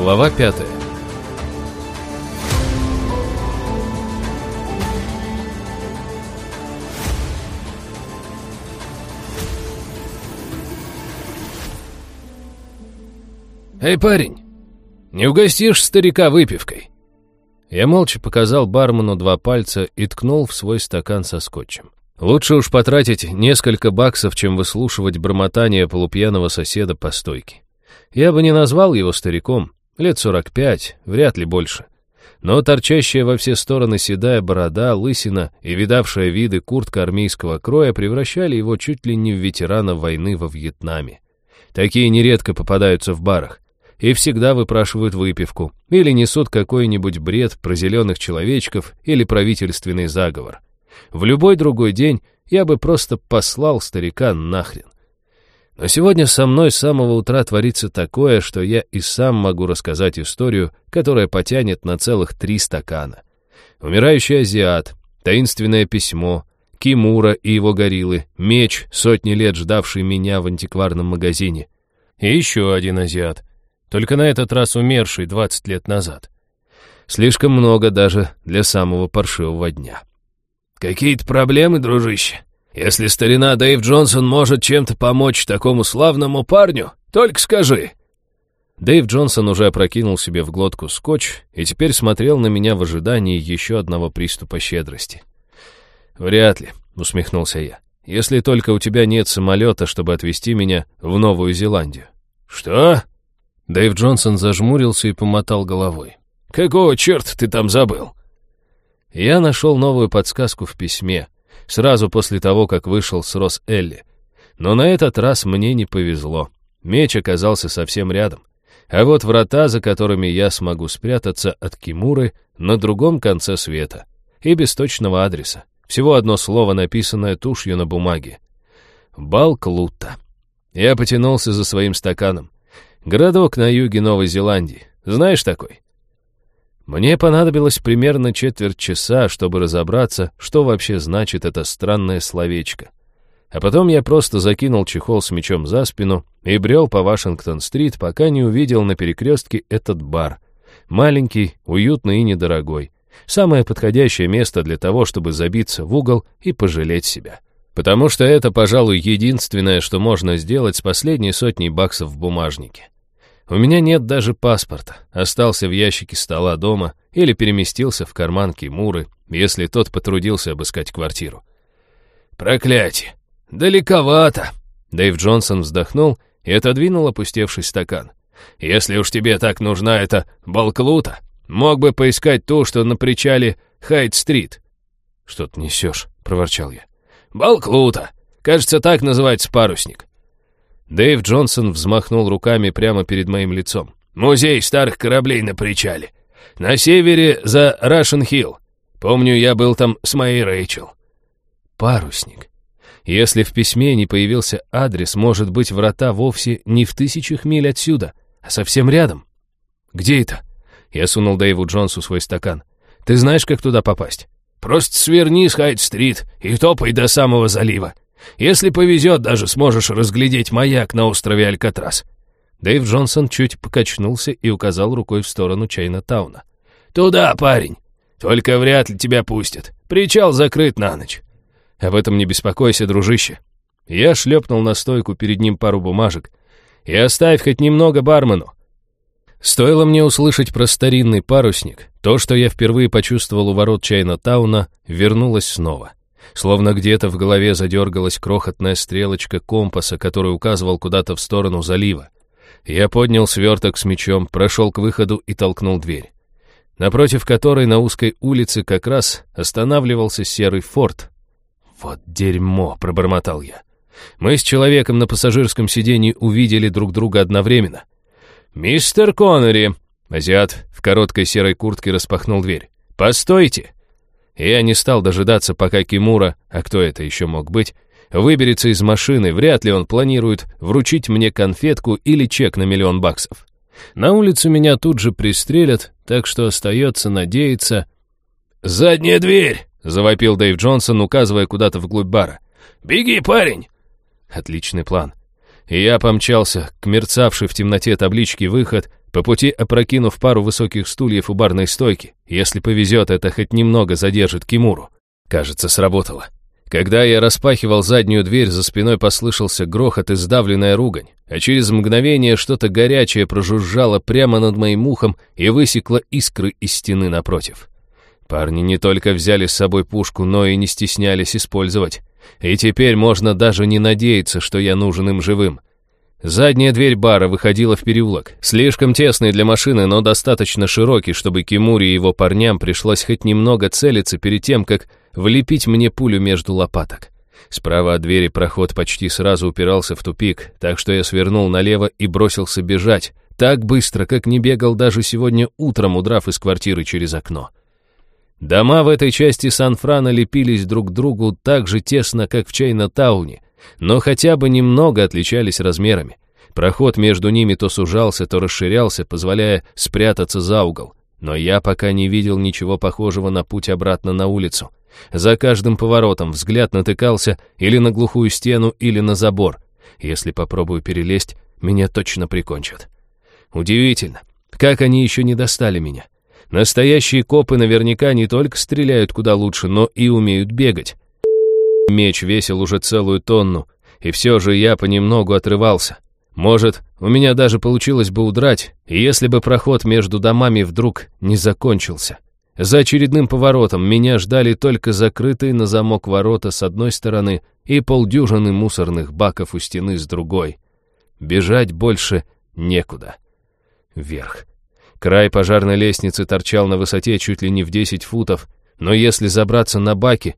Глава пятая «Эй, парень, не угостишь старика выпивкой?» Я молча показал бармену два пальца и ткнул в свой стакан со скотчем. Лучше уж потратить несколько баксов, чем выслушивать бормотание полупьяного соседа по стойке. Я бы не назвал его стариком, лет сорок пять, вряд ли больше. Но торчащая во все стороны седая борода, лысина и видавшая виды куртка армейского кроя превращали его чуть ли не в ветерана войны во Вьетнаме. Такие нередко попадаются в барах и всегда выпрашивают выпивку или несут какой-нибудь бред про зеленых человечков или правительственный заговор. В любой другой день я бы просто послал старика нахрен. Но сегодня со мной с самого утра творится такое, что я и сам могу рассказать историю, которая потянет на целых три стакана. Умирающий азиат, таинственное письмо, Кимура и его гориллы, меч, сотни лет ждавший меня в антикварном магазине. И еще один азиат, только на этот раз умерший 20 лет назад. Слишком много даже для самого паршивого дня. «Какие-то проблемы, дружище? Если старина Дэйв Джонсон может чем-то помочь такому славному парню, только скажи». Дэйв Джонсон уже опрокинул себе в глотку скотч и теперь смотрел на меня в ожидании еще одного приступа щедрости. «Вряд ли», — усмехнулся я, — «если только у тебя нет самолета, чтобы отвезти меня в Новую Зеландию». «Что?» Дэйв Джонсон зажмурился и помотал головой. «Какого черта ты там забыл?» Я нашел новую подсказку в письме, сразу после того, как вышел с Рос Элли. Но на этот раз мне не повезло. Меч оказался совсем рядом. А вот врата, за которыми я смогу спрятаться от Кимуры, на другом конце света. И без точного адреса. Всего одно слово, написанное тушью на бумаге. Балклута. Я потянулся за своим стаканом. Городок на юге Новой Зеландии. Знаешь такой? Мне понадобилось примерно четверть часа, чтобы разобраться, что вообще значит это странное словечко. А потом я просто закинул чехол с мечом за спину и брел по Вашингтон-стрит, пока не увидел на перекрестке этот бар. Маленький, уютный и недорогой. Самое подходящее место для того, чтобы забиться в угол и пожалеть себя. Потому что это, пожалуй, единственное, что можно сделать с последней сотней баксов в бумажнике. У меня нет даже паспорта. Остался в ящике стола дома или переместился в карман Кимуры, если тот потрудился обыскать квартиру. Проклятие! Далековато! Дэйв Джонсон вздохнул и отодвинул опустевший стакан. Если уж тебе так нужна эта балклута, мог бы поискать ту, что на причале Хайт-стрит. Что ты несешь? — проворчал я. Балклута! Кажется, так называется парусник. Дэйв Джонсон взмахнул руками прямо перед моим лицом. «Музей старых кораблей на причале. На севере за Рашен-Хилл. Помню, я был там с моей Рэйчел». «Парусник. Если в письме не появился адрес, может быть, врата вовсе не в тысячах миль отсюда, а совсем рядом. Где это?» Я сунул Дэйву Джонсу свой стакан. «Ты знаешь, как туда попасть?» «Просто сверни с Хайт-стрит и топай до самого залива. Если повезет, даже сможешь разглядеть маяк на острове Алькатрас». Дэйв Джонсон чуть покачнулся и указал рукой в сторону Чайна-тауна. «Туда, парень. Только вряд ли тебя пустят. Причал закрыт на ночь». «Об этом не беспокойся, дружище». Я шлепнул на стойку перед ним пару бумажек. «И оставь хоть немного бармену». Стоило мне услышать про старинный парусник, то, что я впервые почувствовал у ворот Чайна-тауна, вернулось снова. Словно где-то в голове задергалась крохотная стрелочка компаса, который указывал куда-то в сторону залива. Я поднял сверток с мечом, прошел к выходу и толкнул дверь, напротив которой на узкой улице как раз останавливался серый форт. «Вот дерьмо!» — пробормотал я. Мы с человеком на пассажирском сиденье увидели друг друга одновременно. «Мистер Коннери!» Азиат в короткой серой куртке распахнул дверь. «Постойте!» Я не стал дожидаться, пока Кимура, а кто это еще мог быть, выберется из машины, вряд ли он планирует вручить мне конфетку или чек на миллион баксов. На улицу меня тут же пристрелят, так что остается надеяться... «Задняя дверь!» — завопил Дэйв Джонсон, указывая куда-то вглубь бара. «Беги, парень!» Отличный план. И я помчался к мерцавшей в темноте табличке «Выход», по пути опрокинув пару высоких стульев у барной стойки. Если повезет, это хоть немного задержит Кимуру. Кажется, сработало. Когда я распахивал заднюю дверь, за спиной послышался грохот и сдавленная ругань, а через мгновение что-то горячее прожужжало прямо над моим ухом и высекло искры из стены напротив. Парни не только взяли с собой пушку, но и не стеснялись использовать. И теперь можно даже не надеяться, что я нужен им живым. Задняя дверь бара выходила в переулок, слишком тесный для машины, но достаточно широкий, чтобы Кимури и его парням пришлось хоть немного целиться перед тем, как влепить мне пулю между лопаток. Справа от двери проход почти сразу упирался в тупик, так что я свернул налево и бросился бежать, так быстро, как не бегал даже сегодня утром, удрав из квартиры через окно. Дома в этой части Сан-Франа лепились друг к другу так же тесно, как в Чайна-тауне, но хотя бы немного отличались размерами. Проход между ними то сужался, то расширялся, позволяя спрятаться за угол. Но я пока не видел ничего похожего на путь обратно на улицу. За каждым поворотом взгляд натыкался или на глухую стену, или на забор. Если попробую перелезть, меня точно прикончат. Удивительно, как они еще не достали меня. Настоящие копы наверняка не только стреляют куда лучше, но и умеют бегать. Меч весил уже целую тонну, и все же я понемногу отрывался. Может, у меня даже получилось бы удрать, если бы проход между домами вдруг не закончился. За очередным поворотом меня ждали только закрытые на замок ворота с одной стороны и полдюжины мусорных баков у стены с другой. Бежать больше некуда. Вверх. Край пожарной лестницы торчал на высоте чуть ли не в 10 футов, но если забраться на баки,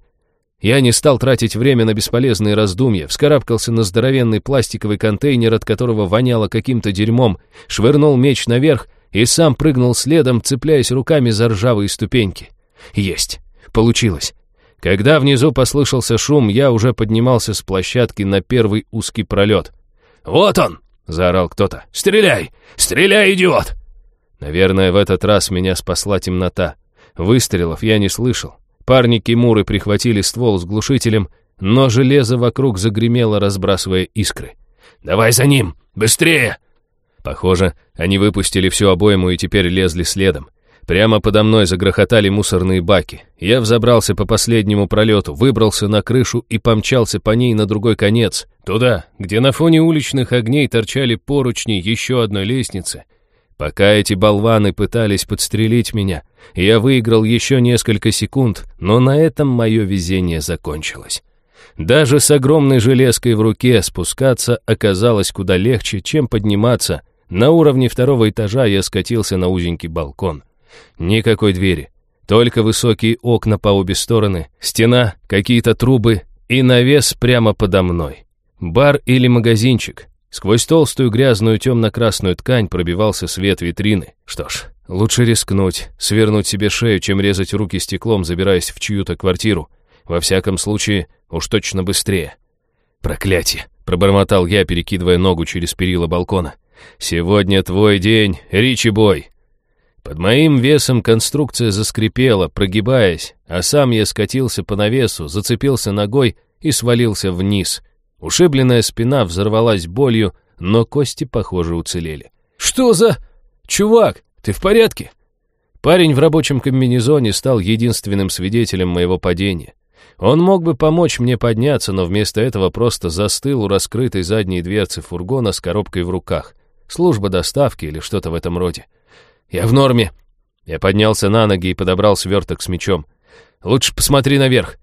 я не стал тратить время на бесполезные раздумья, вскарабкался на здоровенный пластиковый контейнер, от которого воняло каким-то дерьмом, швырнул меч наверх и сам прыгнул следом, цепляясь руками за ржавые ступеньки. Есть. Получилось. Когда внизу послышался шум, я уже поднимался с площадки на первый узкий пролет. «Вот он!» — заорал кто-то. «Стреляй! Стреляй, идиот!» Наверное, в этот раз меня спасла темнота. Выстрелов я не слышал. Парни Кимуры прихватили ствол с глушителем, но железо вокруг загремело, разбрасывая искры. «Давай за ним! Быстрее!» Похоже, они выпустили всю обойму и теперь лезли следом. Прямо подо мной загрохотали мусорные баки. Я взобрался по последнему пролету, выбрался на крышу и помчался по ней на другой конец, туда, где на фоне уличных огней торчали поручни еще одной лестницы, Пока эти болваны пытались подстрелить меня, я выиграл еще несколько секунд, но на этом мое везение закончилось. Даже с огромной железкой в руке спускаться оказалось куда легче, чем подниматься. На уровне второго этажа я скатился на узенький балкон. Никакой двери, только высокие окна по обе стороны, стена, какие-то трубы и навес прямо подо мной. Бар или магазинчик, Сквозь толстую грязную темно-красную ткань пробивался свет витрины. Что ж, лучше рискнуть, свернуть себе шею, чем резать руки стеклом, забираясь в чью-то квартиру. Во всяком случае, уж точно быстрее. «Проклятие!» — пробормотал я, перекидывая ногу через перила балкона. «Сегодня твой день, Ричи Бой!» Под моим весом конструкция заскрипела, прогибаясь, а сам я скатился по навесу, зацепился ногой и свалился вниз — Ушибленная спина взорвалась болью, но кости, похоже, уцелели. «Что за... Чувак, ты в порядке?» Парень в рабочем комбинезоне стал единственным свидетелем моего падения. Он мог бы помочь мне подняться, но вместо этого просто застыл у раскрытой задней дверцы фургона с коробкой в руках. Служба доставки или что-то в этом роде. «Я в норме». Я поднялся на ноги и подобрал сверток с мечом. «Лучше посмотри наверх.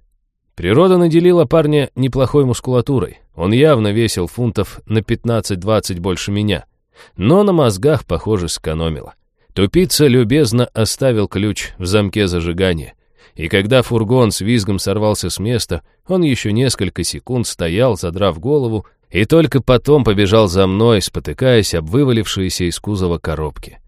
Природа наделила парня неплохой мускулатурой. Он явно весил фунтов на 15-20 больше меня. Но на мозгах, похоже, сэкономила. Тупица любезно оставил ключ в замке зажигания. И когда фургон с визгом сорвался с места, он еще несколько секунд стоял, задрав голову, и только потом побежал за мной, спотыкаясь об вывалившиеся из кузова коробки.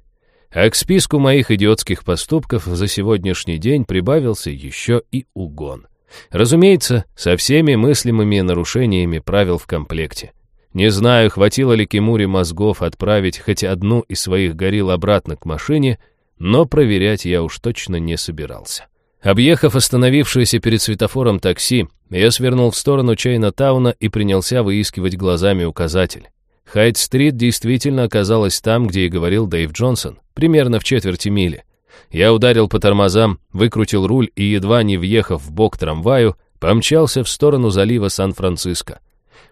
А к списку моих идиотских поступков за сегодняшний день прибавился еще и угон. Разумеется, со всеми мыслимыми нарушениями правил в комплекте. Не знаю, хватило ли Кимури мозгов отправить хоть одну из своих горил обратно к машине, но проверять я уж точно не собирался. Объехав остановившееся перед светофором такси, я свернул в сторону Чайна-тауна и принялся выискивать глазами указатель. Хайт-стрит действительно оказалась там, где и говорил Дэйв Джонсон, примерно в четверти мили. Я ударил по тормозам, выкрутил руль и, едва не въехав в бок трамваю, помчался в сторону залива Сан-Франциско.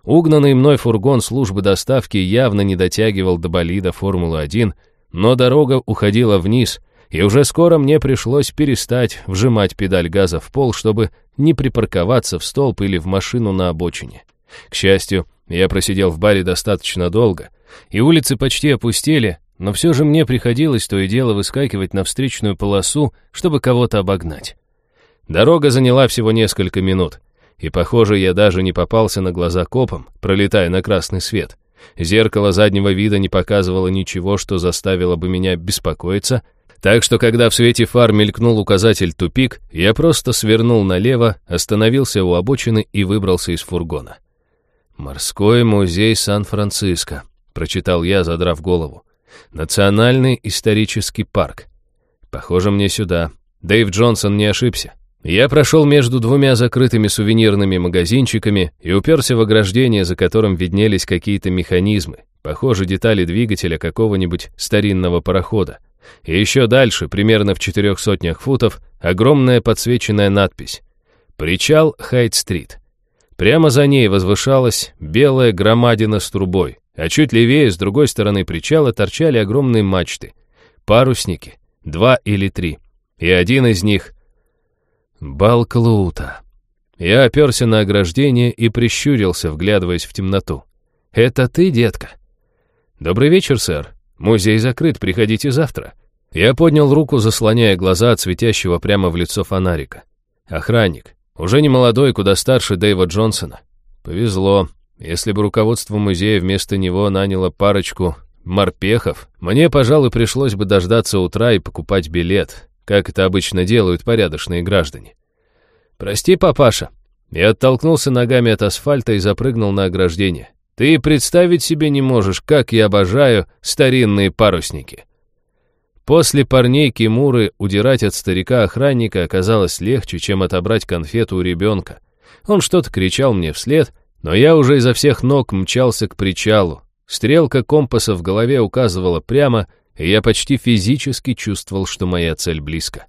Угнанный мной фургон службы доставки явно не дотягивал до болида Формулы-1, но дорога уходила вниз, и уже скоро мне пришлось перестать вжимать педаль газа в пол, чтобы не припарковаться в столб или в машину на обочине. К счастью, я просидел в баре достаточно долго, и улицы почти опустели, но все же мне приходилось то и дело выскакивать на встречную полосу, чтобы кого-то обогнать. Дорога заняла всего несколько минут, и, похоже, я даже не попался на глаза копам, пролетая на красный свет. Зеркало заднего вида не показывало ничего, что заставило бы меня беспокоиться, так что, когда в свете фар мелькнул указатель «тупик», я просто свернул налево, остановился у обочины и выбрался из фургона. «Морской музей Сан-Франциско», — прочитал я, задрав голову. «Национальный исторический парк. Похоже, мне сюда. Дэйв Джонсон не ошибся. Я прошел между двумя закрытыми сувенирными магазинчиками и уперся в ограждение, за которым виднелись какие-то механизмы, похоже, детали двигателя какого-нибудь старинного парохода. И еще дальше, примерно в четырех сотнях футов, огромная подсвеченная надпись «Причал Хайт-стрит». Прямо за ней возвышалась белая громадина с трубой, а чуть левее, с другой стороны причала, торчали огромные мачты, парусники, два или три, и один из них — Балклута. Я оперся на ограждение и прищурился, вглядываясь в темноту. «Это ты, детка?» «Добрый вечер, сэр. Музей закрыт, приходите завтра». Я поднял руку, заслоняя глаза от светящего прямо в лицо фонарика. Охранник. Уже не молодой, куда старше Дэйва Джонсона. Повезло. Если бы руководство музея вместо него наняло парочку морпехов, мне, пожалуй, пришлось бы дождаться утра и покупать билет как это обычно делают порядочные граждане. «Прости, папаша». Я оттолкнулся ногами от асфальта и запрыгнул на ограждение. «Ты представить себе не можешь, как я обожаю старинные парусники». После парней Кимуры удирать от старика-охранника оказалось легче, чем отобрать конфету у ребенка. Он что-то кричал мне вслед, но я уже изо всех ног мчался к причалу. Стрелка компаса в голове указывала прямо, и я почти физически чувствовал, что моя цель близко.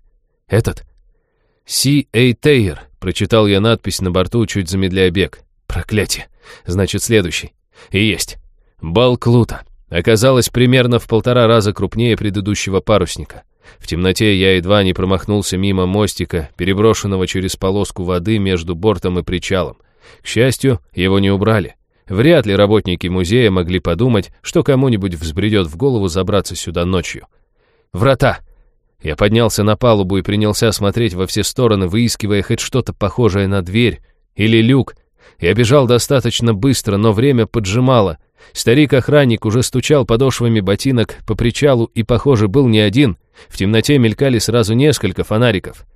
«Этот?» «Си Эй Тейер», — прочитал я надпись на борту, чуть замедляя бег. «Проклятие! Значит, следующий. И есть. Балклута. Оказалось примерно в полтора раза крупнее предыдущего парусника. В темноте я едва не промахнулся мимо мостика, переброшенного через полоску воды между бортом и причалом. К счастью, его не убрали. Вряд ли работники музея могли подумать, что кому-нибудь взбредет в голову забраться сюда ночью. «Врата!» Я поднялся на палубу и принялся смотреть во все стороны, выискивая хоть что-то похожее на дверь или люк. Я бежал достаточно быстро, но время поджимало. Старик-охранник уже стучал подошвами ботинок по причалу и, похоже, был не один. В темноте мелькали сразу несколько фонариков.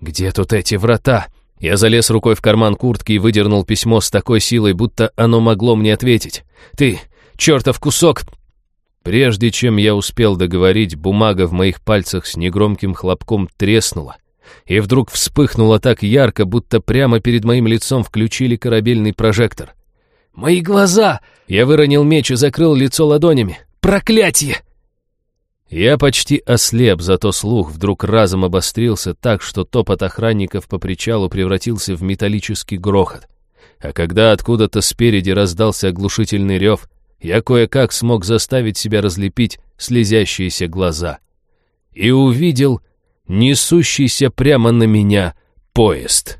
«Где тут эти врата?» Я залез рукой в карман куртки и выдернул письмо с такой силой, будто оно могло мне ответить. «Ты, чертов кусок!» Прежде чем я успел договорить, бумага в моих пальцах с негромким хлопком треснула. И вдруг вспыхнула так ярко, будто прямо перед моим лицом включили корабельный прожектор. «Мои глаза!» Я выронил меч и закрыл лицо ладонями. «Проклятие!» Я почти ослеп, зато слух вдруг разом обострился так, что топот охранников по причалу превратился в металлический грохот. А когда откуда-то спереди раздался оглушительный рев, я кое-как смог заставить себя разлепить слезящиеся глаза. И увидел несущийся прямо на меня поезд.